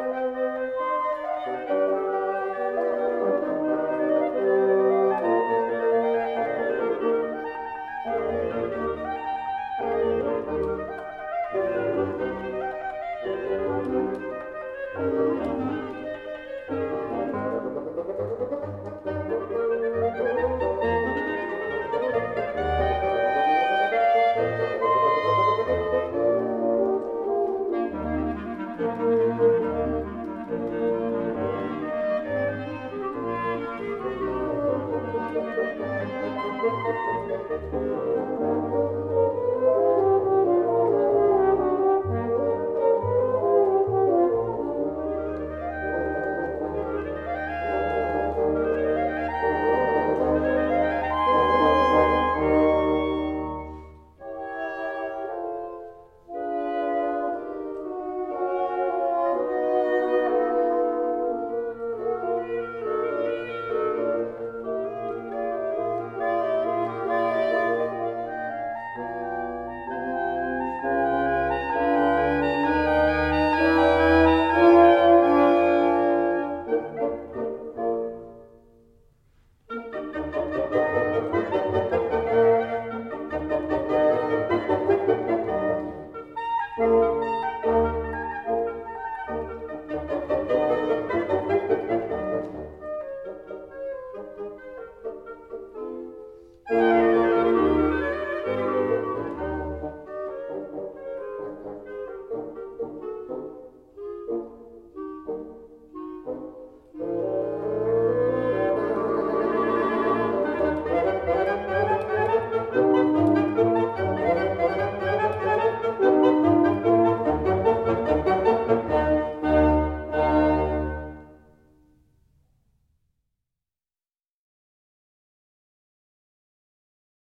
Música